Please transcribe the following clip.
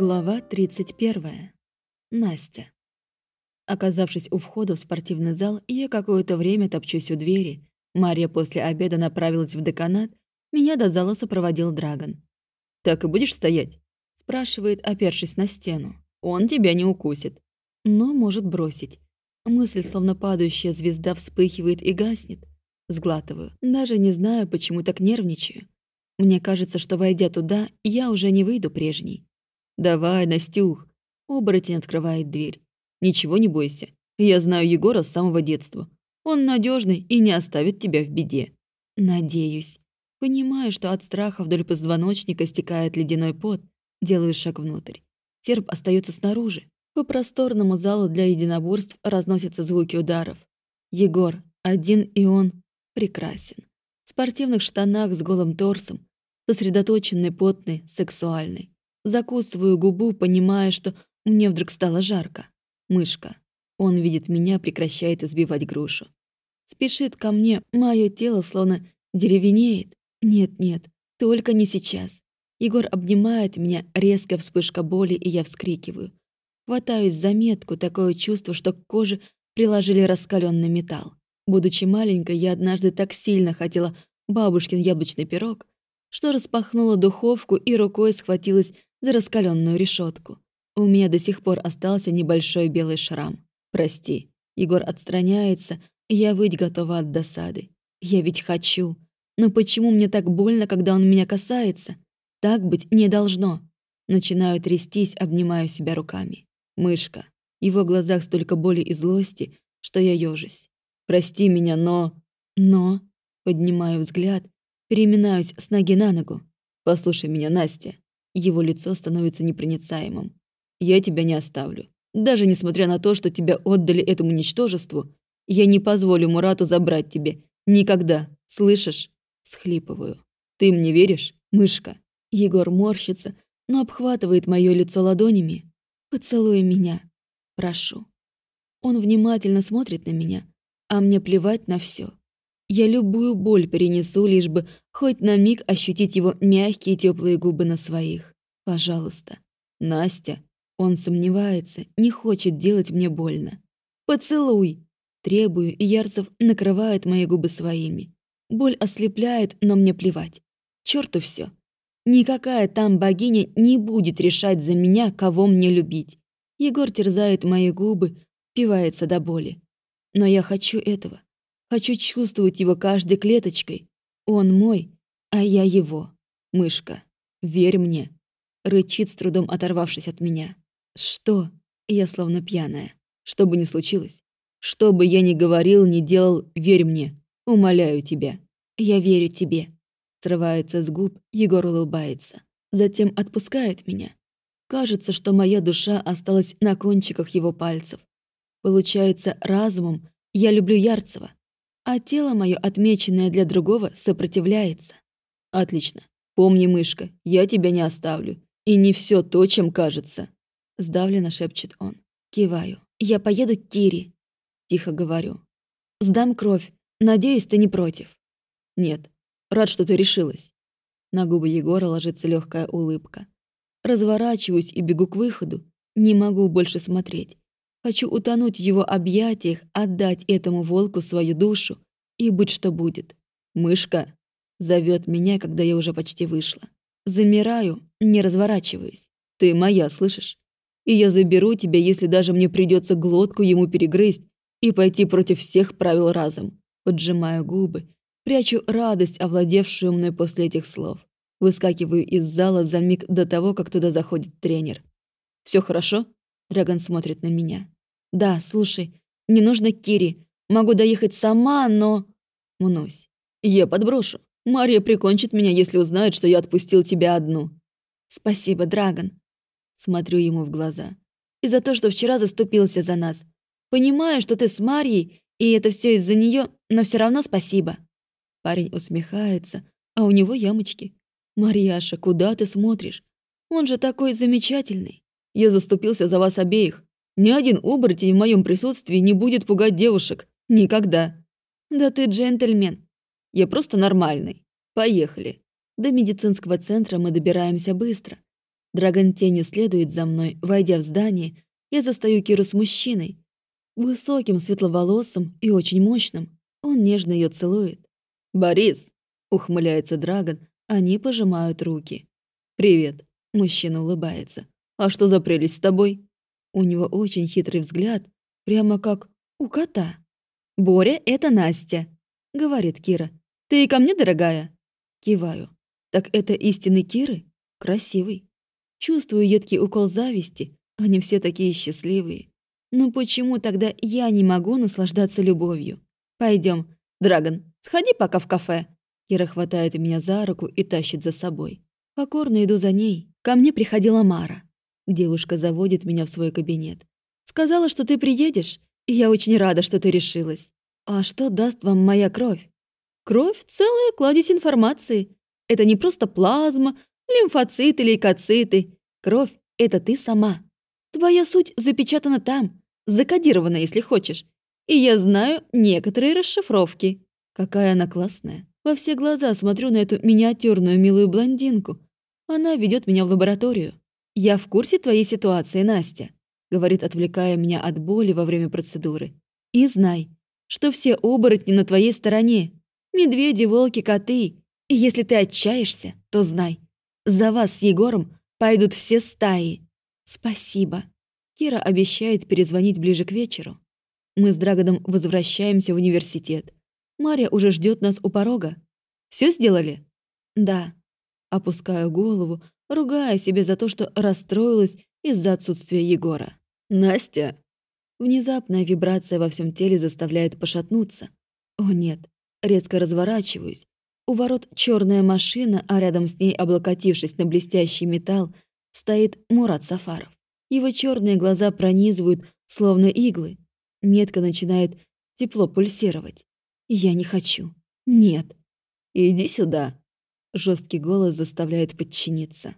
Глава 31. Настя. Оказавшись у входа в спортивный зал, я какое-то время топчусь у двери. Мария после обеда направилась в деканат, меня до зала сопроводил Драгон. «Так и будешь стоять?» – спрашивает, опершись на стену. «Он тебя не укусит, но может бросить». Мысль, словно падающая звезда, вспыхивает и гаснет. Сглатываю, даже не знаю, почему так нервничаю. Мне кажется, что, войдя туда, я уже не выйду прежней. «Давай, Настюх!» Оборотень открывает дверь. «Ничего не бойся. Я знаю Егора с самого детства. Он надежный и не оставит тебя в беде». «Надеюсь». Понимаю, что от страха вдоль позвоночника стекает ледяной пот, делаю шаг внутрь. Серп остается снаружи. По просторному залу для единоборств разносятся звуки ударов. Егор, один и он, прекрасен. В спортивных штанах с голым торсом, сосредоточенный, потный, сексуальный. Закусываю губу, понимая, что мне вдруг стало жарко. Мышка. Он видит меня, прекращает избивать грушу. Спешит ко мне, мое тело словно деревенеет. Нет-нет, только не сейчас. Егор обнимает меня, резкая вспышка боли, и я вскрикиваю. Хватаюсь за метку, такое чувство, что к коже приложили раскаленный металл. Будучи маленькой, я однажды так сильно хотела бабушкин яблочный пирог, что распахнула духовку и рукой схватилась за раскаленную решетку. У меня до сих пор остался небольшой белый шрам. Прости. Егор отстраняется, я выть готова от досады. Я ведь хочу. Но почему мне так больно, когда он меня касается? Так быть не должно. Начинаю трястись, обнимаю себя руками. Мышка. В его глазах столько боли и злости, что я ёжусь. Прости меня, но... Но... Поднимаю взгляд, переминаюсь с ноги на ногу. Послушай меня, Настя. Его лицо становится непроницаемым. «Я тебя не оставлю. Даже несмотря на то, что тебя отдали этому ничтожеству, я не позволю Мурату забрать тебе. Никогда. Слышишь?» Схлипываю. «Ты мне веришь, мышка?» Егор морщится, но обхватывает мое лицо ладонями. «Поцелуй меня. Прошу». Он внимательно смотрит на меня, а мне плевать на все. Я любую боль перенесу, лишь бы хоть на миг ощутить его мягкие теплые губы на своих. Пожалуйста. Настя. Он сомневается, не хочет делать мне больно. «Поцелуй!» Требую, и Ярцев накрывает мои губы своими. Боль ослепляет, но мне плевать. Чёрту всё. Никакая там богиня не будет решать за меня, кого мне любить. Егор терзает мои губы, пивается до боли. Но я хочу этого. Хочу чувствовать его каждой клеточкой. Он мой, а я его. Мышка, верь мне. Рычит, с трудом оторвавшись от меня. Что? Я словно пьяная. Что бы ни случилось. Что бы я ни говорил, ни делал, верь мне. Умоляю тебя. Я верю тебе. Срывается с губ, Егор улыбается. Затем отпускает меня. Кажется, что моя душа осталась на кончиках его пальцев. Получается, разумом я люблю Ярцева, а тело мое, отмеченное для другого, сопротивляется. Отлично. Помни, мышка, я тебя не оставлю. И не все то, чем кажется. Сдавленно шепчет он. Киваю. Я поеду к Кире. Тихо говорю. Сдам кровь. Надеюсь, ты не против. Нет. Рад, что ты решилась. На губы Егора ложится легкая улыбка. Разворачиваюсь и бегу к выходу. Не могу больше смотреть. Хочу утонуть в его объятиях, отдать этому волку свою душу и быть что будет. Мышка зовет меня, когда я уже почти вышла. Замираю, не разворачиваясь. Ты моя, слышишь? И я заберу тебя, если даже мне придется глотку ему перегрызть и пойти против всех правил разом. Поджимаю губы, прячу радость, овладевшую мной после этих слов. Выскакиваю из зала за миг до того, как туда заходит тренер. Все хорошо?» Драгон смотрит на меня. «Да, слушай, не нужно Кири. Могу доехать сама, но...» Мнусь. «Я подброшу. Мария прикончит меня, если узнает, что я отпустил тебя одну». «Спасибо, Драгон». Смотрю ему в глаза. «И за то, что вчера заступился за нас. Понимаю, что ты с Марьей, и это все из-за нее, но все равно спасибо». Парень усмехается, а у него ямочки. «Марьяша, куда ты смотришь? Он же такой замечательный». Я заступился за вас обеих. Ни один оборотень в моем присутствии не будет пугать девушек. Никогда. Да ты джентльмен. Я просто нормальный. Поехали. До медицинского центра мы добираемся быстро. Драгон тенью следует за мной, войдя в здание, я застаю Киру с мужчиной. Высоким, светловолосым и очень мощным. Он нежно ее целует. «Борис!» — ухмыляется Драгон, они пожимают руки. «Привет!» — мужчина улыбается. «А что за прелесть с тобой?» У него очень хитрый взгляд, прямо как у кота. «Боря, это Настя», — говорит Кира. «Ты и ко мне, дорогая?» Киваю. «Так это истинный Киры? Красивый». Чувствую едкий укол зависти. Они все такие счастливые. Но почему тогда я не могу наслаждаться любовью? Пойдем, Драгон, сходи пока в кафе. Кира хватает меня за руку и тащит за собой. Покорно иду за ней. Ко мне приходила Мара. Девушка заводит меня в свой кабинет. Сказала, что ты приедешь, и я очень рада, что ты решилась. А что даст вам моя кровь? Кровь — целая кладезь информации. Это не просто плазма, лимфоциты, лейкоциты. Кровь — это ты сама. Твоя суть запечатана там, закодирована, если хочешь. И я знаю некоторые расшифровки. Какая она классная. Во все глаза смотрю на эту миниатюрную милую блондинку. Она ведет меня в лабораторию. «Я в курсе твоей ситуации, Настя», — говорит, отвлекая меня от боли во время процедуры. «И знай, что все оборотни на твоей стороне. Медведи, волки, коты. И если ты отчаешься, то знай, за вас с Егором пойдут все стаи. Спасибо. Кира обещает перезвонить ближе к вечеру. Мы с Драгоном возвращаемся в университет. Мария уже ждет нас у порога. Все сделали? Да. Опускаю голову, ругая себя за то, что расстроилась из-за отсутствия Егора. Настя! Внезапная вибрация во всем теле заставляет пошатнуться. О нет, резко разворачиваюсь, у ворот черная машина, а рядом с ней, облокотившись на блестящий металл, стоит Мурат Сафаров. Его черные глаза пронизывают, словно иглы. Метка начинает тепло пульсировать. Я не хочу. Нет. Иди сюда. Жесткий голос заставляет подчиниться.